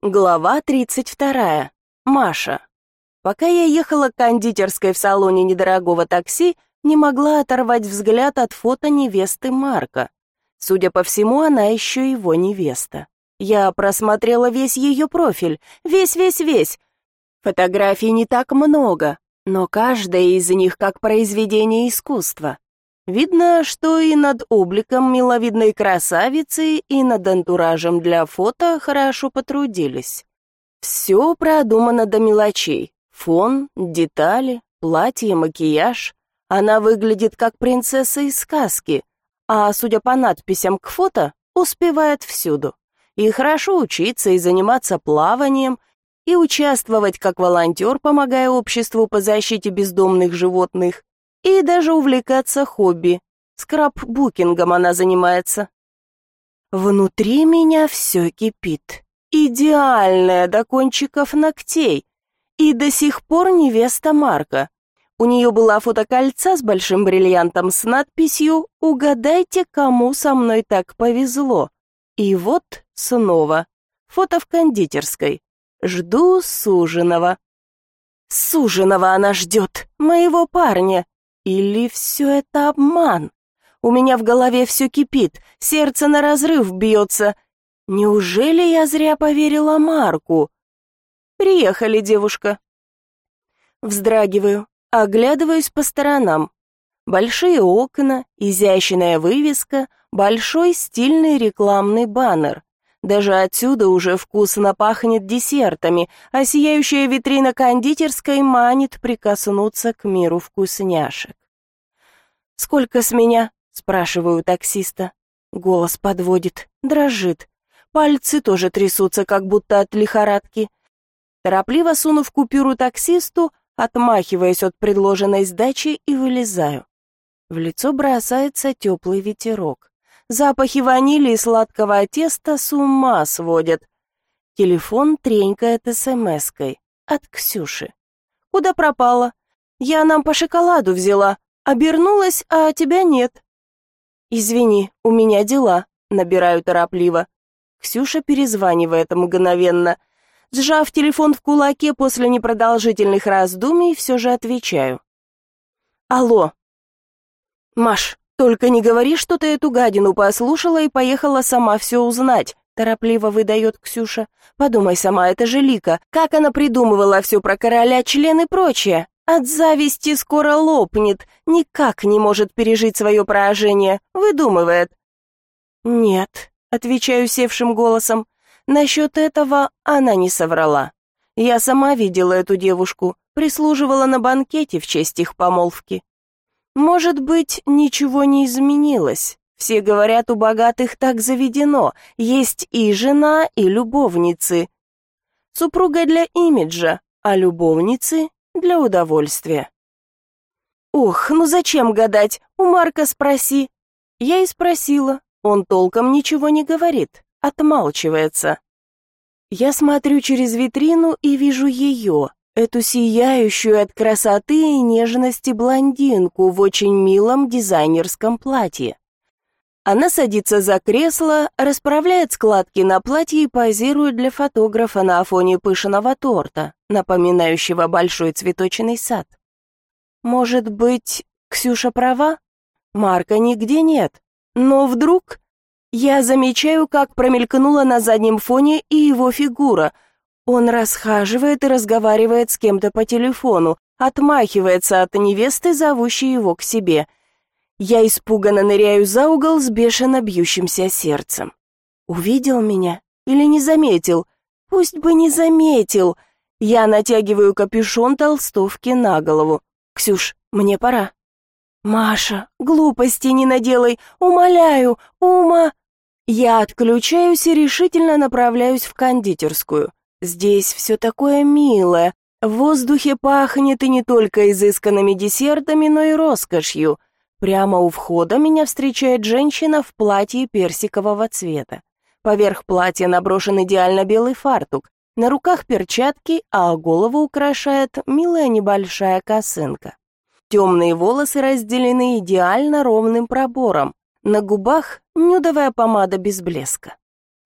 Глава 32. Маша. Пока я ехала к кондитерской в салоне недорогого такси, не могла оторвать взгляд от фото невесты Марка. Судя по всему, она еще его невеста. Я просмотрела весь ее профиль, весь-весь-весь. Фотографий не так много, но каждая из них как произведение искусства. Видно, что и над обликом миловидной красавицы, и над антуражем для фото хорошо потрудились. Все продумано до мелочей. Фон, детали, платье, макияж. Она выглядит как принцесса из сказки, а, судя по надписям к фото, успевает всюду. И хорошо учиться, и заниматься плаванием, и участвовать как волонтер, помогая обществу по защите бездомных животных, и даже увлекаться хобби. Скраббукингом она занимается. Внутри меня все кипит. Идеальная до кончиков ногтей. И до сих пор невеста Марка. У нее была фотокольца с большим бриллиантом с надписью «Угадайте, кому со мной так повезло». И вот снова. Фото в кондитерской. Жду суженого. Суженого она ждет, моего парня. Или все это обман? У меня в голове все кипит, сердце на разрыв бьется. Неужели я зря поверила Марку? Приехали, девушка. Вздрагиваю, оглядываюсь по сторонам. Большие окна, изящная вывеска, большой стильный рекламный баннер. Даже отсюда уже вкусно пахнет десертами, а сияющая витрина кондитерской манит прикоснуться к миру вкусняшек. «Сколько с меня?» — спрашиваю таксиста. Голос подводит, дрожит. Пальцы тоже трясутся, как будто от лихорадки. Торопливо сунув купюру таксисту, отмахиваясь от предложенной сдачи и вылезаю. В лицо бросается теплый ветерок. Запахи ванили и сладкого теста с ума сводят. Телефон тренькает смс-кой от Ксюши. «Куда пропала? Я нам по шоколаду взяла. Обернулась, а тебя нет. Извини, у меня дела, набираю торопливо. Ксюша перезванивает мгновенно. Сжав телефон в кулаке после непродолжительных раздумий, все же отвечаю. Алло. Маш, только не говори, что ты эту гадину послушала и поехала сама все узнать. Торопливо выдает Ксюша. Подумай сама, это же Лика. Как она придумывала все про короля, член и прочее. От зависти скоро лопнет, никак не может пережить свое поражение, выдумывает. «Нет», — отвечаю севшим голосом, — «насчет этого она не соврала. Я сама видела эту девушку, прислуживала на банкете в честь их помолвки. Может быть, ничего не изменилось. Все говорят, у богатых так заведено, есть и жена, и любовницы. Супруга для имиджа, а любовницы для удовольствия. Ох, ну зачем гадать? У Марка спроси. Я и спросила. Он толком ничего не говорит, отмалчивается. Я смотрю через витрину и вижу ее, эту сияющую от красоты и нежности блондинку в очень милом дизайнерском платье. Она садится за кресло, расправляет складки на платье и позирует для фотографа на фоне пышного торта, напоминающего большой цветочный сад. Может быть, Ксюша права? Марка нигде нет. Но вдруг я замечаю, как промелькнула на заднем фоне и его фигура. Он расхаживает и разговаривает с кем-то по телефону, отмахивается от невесты, зовущей его к себе – я испуганно ныряю за угол с бешено бьющимся сердцем. Увидел меня или не заметил? Пусть бы не заметил. Я натягиваю капюшон толстовки на голову. «Ксюш, мне пора». «Маша, глупости не наделай, умоляю, ума...» Я отключаюсь и решительно направляюсь в кондитерскую. Здесь все такое милое. В воздухе пахнет и не только изысканными десертами, но и роскошью. Прямо у входа меня встречает женщина в платье персикового цвета. Поверх платья наброшен идеально белый фартук, на руках перчатки, а голову украшает милая небольшая косынка. Темные волосы разделены идеально ровным пробором, на губах нюдовая помада без блеска.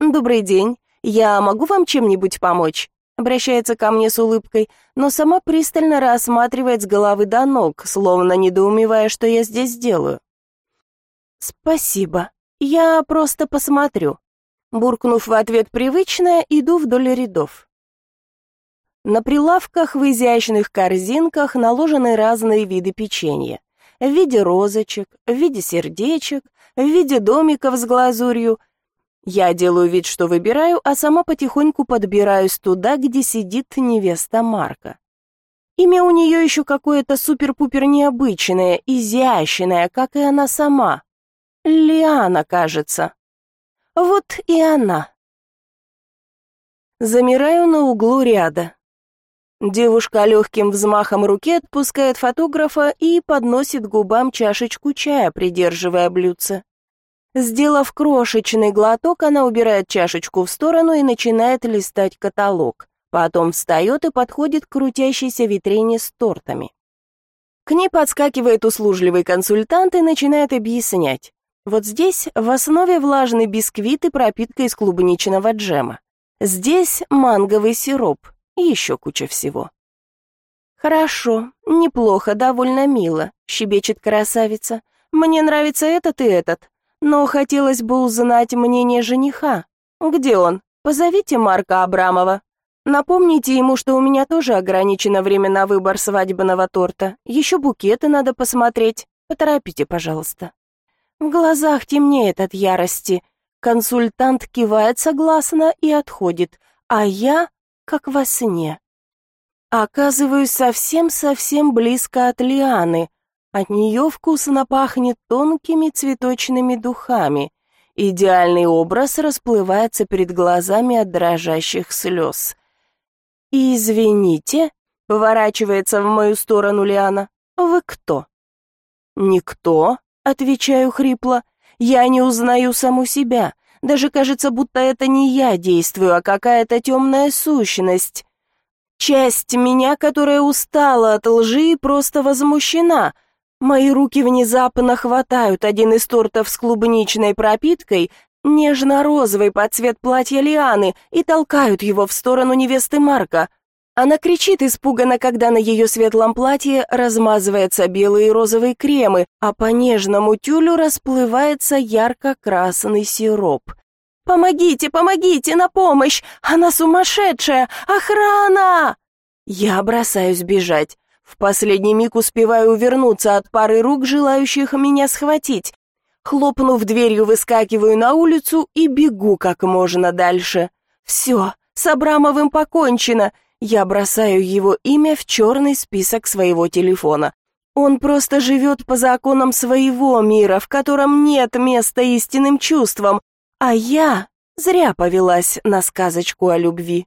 «Добрый день, Я могу вам чем-нибудь помочь?» Обращается ко мне с улыбкой, но сама пристально рассматривает с головы до ног, словно недоумевая, что я здесь делаю. «Спасибо. Я просто посмотрю». Буркнув в ответ привычное, иду вдоль рядов. На прилавках в изящных корзинках наложены разные виды печенья. В виде розочек, в виде сердечек, в виде домиков с глазурью. Я делаю вид, что выбираю, а сама потихоньку подбираюсь туда, где сидит невеста Марка. Имя у нее еще какое-то супер-пупер необычное, изящное, как и она сама. Лиана, кажется. Вот и она. Замираю на углу ряда. Девушка легким взмахом руки отпускает фотографа и подносит губам чашечку чая, придерживая блюдце. Сделав крошечный глоток, она убирает чашечку в сторону и начинает листать каталог. Потом встает и подходит к крутящейся витрине с тортами. К ней подскакивает услужливый консультант и начинает объяснять. Вот здесь в основе влажный бисквит и пропитка из клубничного джема. Здесь манговый сироп и еще куча всего. «Хорошо, неплохо, довольно мило», — щебечет красавица. «Мне нравится этот и этот, но хотелось бы узнать мнение жениха. Где он? Позовите Марка Абрамова. Напомните ему, что у меня тоже ограничено время на выбор свадебного торта. Еще букеты надо посмотреть. Поторопите, пожалуйста». В глазах темнеет от ярости. Консультант кивает согласно и отходит, а я, как во сне, оказываюсь совсем-совсем близко от Лианы. От нее вкусно пахнет тонкими цветочными духами. Идеальный образ расплывается перед глазами от дрожащих слез. «Извините», — поворачивается в мою сторону Лиана, — «вы кто?» «Никто», Отвечаю хрипло. Я не узнаю саму себя. Даже кажется, будто это не я действую, а какая-то темная сущность. Часть меня, которая устала от лжи и просто возмущена. Мои руки внезапно хватают один из тортов с клубничной пропиткой, нежно-розовый под цвет платья Лианы, и толкают его в сторону невесты Марка — она кричит испуганно, когда на ее светлом платье размазываются белые и розовые кремы, а по нежному тюлю расплывается ярко-красный сироп. «Помогите, помогите, на помощь! Она сумасшедшая! Охрана!» Я бросаюсь бежать. В последний миг успеваю увернуться от пары рук, желающих меня схватить. Хлопнув дверью, выскакиваю на улицу и бегу как можно дальше. Все, с Абрамовым покончено. Я бросаю его имя в черный список своего телефона. Он просто живет по законам своего мира, в котором нет места истинным чувствам, а я зря повелась на сказочку о любви.